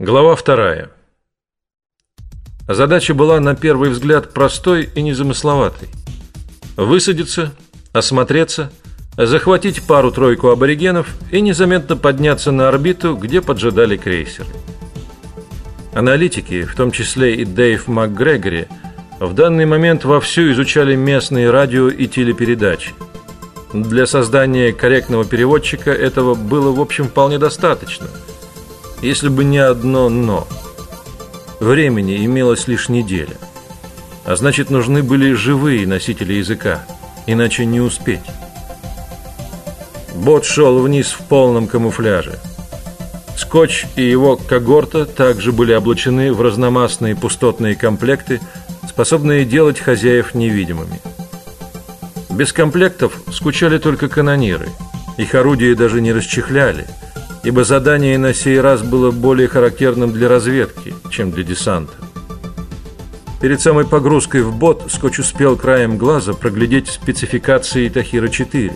Глава вторая. Задача была на первый взгляд простой и незамысловатой: высадиться, осмотреться, захватить пару-тройку аборигенов и незаметно подняться на орбиту, где поджидали крейсеры. Аналитики, в том числе и Дэйв МакГрегори, в данный момент вовсю изучали местные радио и телепередачи. Для создания корректного переводчика этого было в общем вполне достаточно – если бы не одно но. Времени имелось лишь неделя. А значит, нужны были живые носители языка, иначе не успеть. Бот шел вниз в полном камуфляже. Скотч и его когорта также были облачены в разномастные пустотные комплекты, способные делать хозяев невидимыми. Без комплектов скучали только канониры. Их орудия даже не расчехляли – ибо задание на сей раз было более характерным для разведки, чем для десанта. Перед самой погрузкой в бот Скотч успел краем глаза проглядеть спецификации Тахира-4.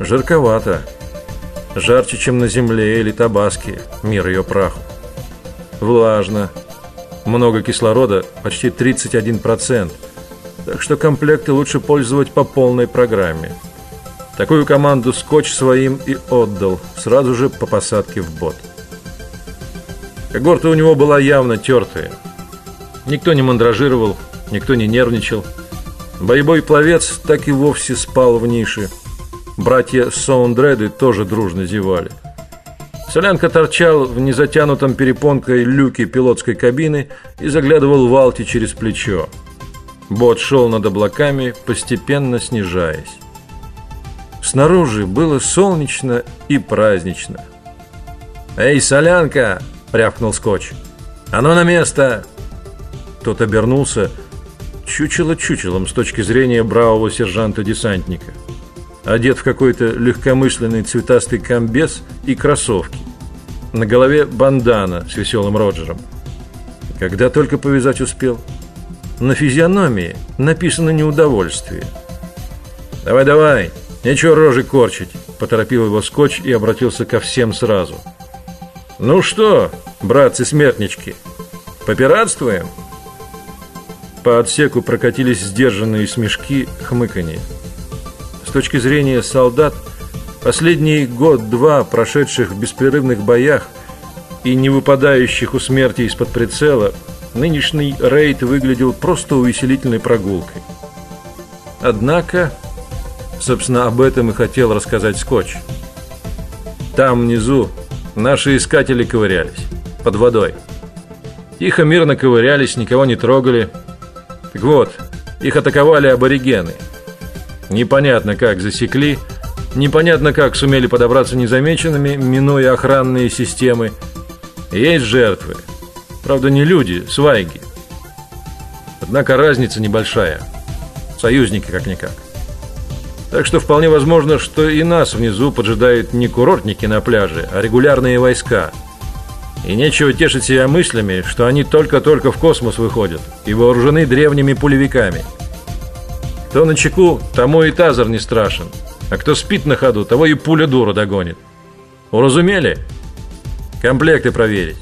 Жарковато. Жарче, чем на земле или Табаске, мир ее праху. Влажно. Много кислорода, почти 31%. Так что комплекты лучше пользовать по полной программе. Такую команду Скотч своим и отдал, сразу же по посадке в бот. Когорта у него была явно тертая. Никто не мандражировал, никто не нервничал. Боевой пловец так и вовсе спал в нише. Братья Соундреды тоже дружно зевали. Солянка торчал в незатянутом перепонкой люке пилотской кабины и заглядывал в алти через плечо. Бот шел над облаками, постепенно снижаясь. Снаружи было солнечно и празднично. «Эй, солянка!» – рявкнул Скотч. «А ну на место!» Тот обернулся, чучело чучелом с точки зрения бравого сержанта-десантника. Одет в какой-то легкомысленный цветастый комбез и кроссовки. На голове бандана с веселым Роджером. Когда только повязать успел. На физиономии написано неудовольствие. «Давай, давай!» Нечего рожи корчить, поторопил его скотч и обратился ко всем сразу. Ну что, братцы-смертнички, попиратствуем? По отсеку прокатились сдержанные смешки, хмыканье. С точки зрения солдат, последний год-два, прошедших в беспрерывных боях и не выпадающих у смерти из-под прицела, нынешний рейд выглядел просто увеселительной прогулкой. Однако Собственно, об этом и хотел рассказать Скотч. Там внизу наши искатели ковырялись под водой. Тихо мирно ковырялись, никого не трогали. Так вот, их атаковали аборигены. Непонятно как засекли, непонятно как сумели подобраться незамеченными, минуя охранные системы. Есть жертвы. Правда, не люди, свайги. Однако разница небольшая. Союзники как-никак. Так что вполне возможно, что и нас внизу поджидают не курортники на пляже, а регулярные войска. И нечего тешить себя мыслями, что они только-только в космос выходят и вооружены древними пулевиками. Кто на чеку, тому и тазер не страшен, а кто спит на ходу, того и пуля дура догонит. Уразумели? Комплекты проверить.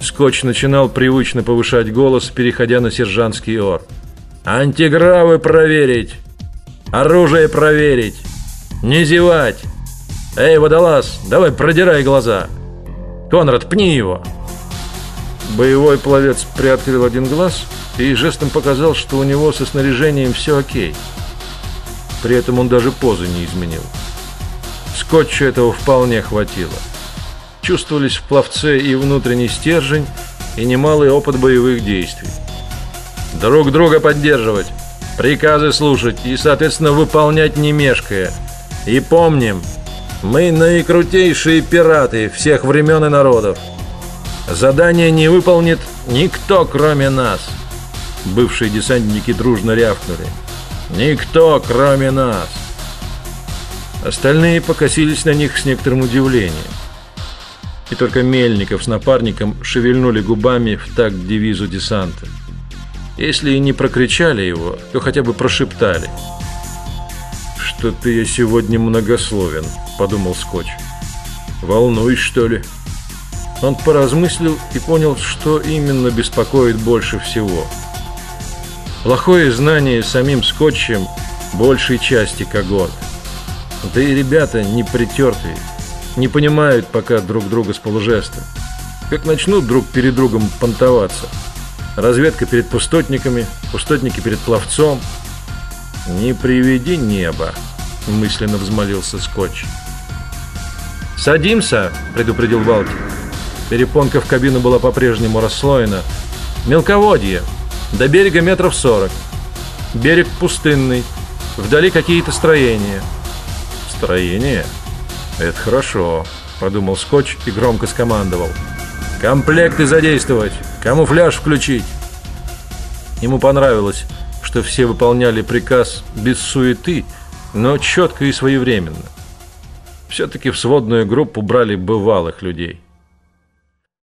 Скотч начинал привычно повышать голос, переходя на сержантский ор. Антигравы проверить. Оружие проверить. Не зевать. Эй, водолаз, давай продирай глаза. Конрад, пни его. Боевой пловец приоткрыл один глаз и жестом показал, что у него со снаряжением все окей. При этом он даже позы не изменил. Скотча этого вполне хватило. Чувствовались в пловце и внутренний стержень, и немалый опыт боевых действий. Друг друга поддерживать приказы слушать и, соответственно, выполнять не мешкая. И помним, мы наикрутейшие пираты всех времен и народов. Задание не выполнит никто, кроме нас. Бывшие десантники дружно рявкнули. Никто, кроме нас. Остальные покосились на них с некоторым удивлением. И только Мельников с напарником шевельнули губами в такт девизу десанта. Если и не прокричали его, то хотя бы прошептали. «Что-то я сегодня многословен», — подумал Скотч. «Волнуюсь, что ли?» Он поразмыслил и понял, что именно беспокоит больше всего. Плохое знание самим скотчем большей части когорт. Да и ребята не притертые, не понимают пока друг друга с полужеста. Как начнут друг перед другом понтоваться. Разведка перед пустотниками, пустотники перед пловцом. Не приведи небо, мысленно взмолился Скотч. Садимся, предупредил Валки. Перепонка в кабину была по-прежнему расслоена. Мелководье. До берега метров сорок. Берег пустынный. Вдали какие-то строения. Строения? Это хорошо, подумал Скотч и громко скомандовал. Комплекты задействовать, камуфляж включить. Ему понравилось, что все выполняли приказ без суеты, но четко и своевременно. Все-таки в сводную группу брали бывалых людей.